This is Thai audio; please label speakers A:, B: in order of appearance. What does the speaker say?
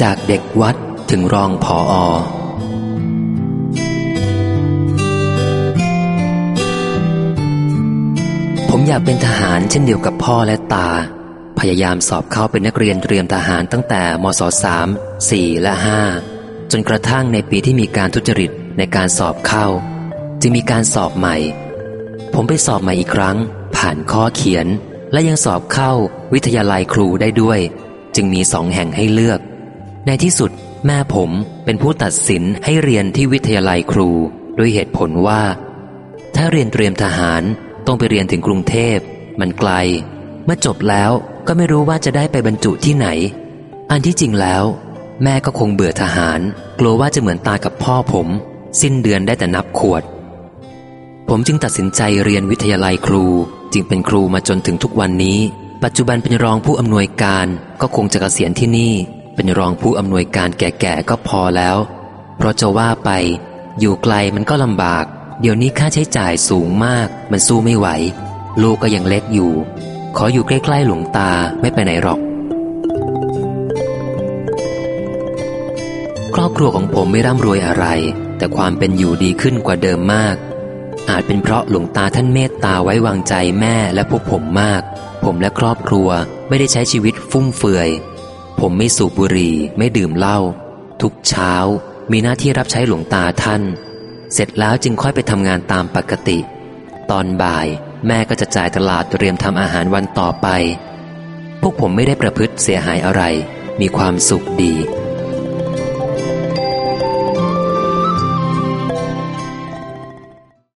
A: จากเด็กวัดถึงรองผออผมอยากเป็นทหารเช่นเดียวกับพ่อและตา พยายามสอบเข้าเป็นนักเรียนเตรียมทหารตั้งแต่มศสามสี่และห้าจนกระทั่งในปีที่มีการทุจริตในการสอบเข้า จึงมีการสอบใหม่ ผมไปสอบใหม่อีกครั้ง ผ่านข้อเขียน และยังสอบเข้าวิทยาลัยครูได้ด้วย จึงมีสองแห่งให้เลือก ในที่สุดแม่ผมเป็นผู้ตัดสินให้เรียนที่วิทยาลัยครูด้วยเหตุผลว่า ถ้าเรียนเตรียมทหารต้องไปเรียนถึงกรุงเทพ มันไกล เมื่อจบแล้วก็ไม่รู้ว่าจะได้ไปบรรจุที่ไหน อันที่จริงแล้ว แม่ก็คงเบื่อทหาร กลัวว่าจะเหมือนตากับพ่อผม สิ้นเดือนได้แต่นับขวด ผมจึงตัดสินใจเรียนวิทยาลัยครู จึงเป็นครูมาจนถึงทุกวันนี้ ปัจจุบันเป็นรองผู้อำนวยการก็คงจะเกษียณที่นี่ เป็นรองผู้อำนวยการแก่ๆก็พอแล้ว เพราะจะว่าไปอยู่ไกลมันก็ลำบาก เดี๋ยวนี้ค่าใช้จ่ายสูงมาก มันสู้ไม่ไหว ลูกก็ยังเล็กอยู่ ขออยู่ใกล้ๆหลวงตาไม่ไปไหนหรอก ครอบครัวของผมไม่ร่ำรวยอะไร แต่ความเป็นอยู่ดีขึ้นกว่าเดิมมาก อาจเป็นเพราะหลวงตาท่านเมตตาไว้วางใจแม่และพวกผมมาก ผมและครอบครัวไม่ได้ใช้ชีวิตฟุ่มเฟือย ผมไม่สูบบุหรี่ไม่ดื่มเหล้าทุกเช้ามีหน้าที่รับใช้หลวงตาท่าน เสร็จแล้วจึงค่อยไปทำงานตามปกติ ตอนบ่ายแม่ก็จะจ่ายตลาดเตรียมทำอาหารวันต่อไป พวกผมไม่ได้ประพฤติเสียหายอะไร มีความสุขดี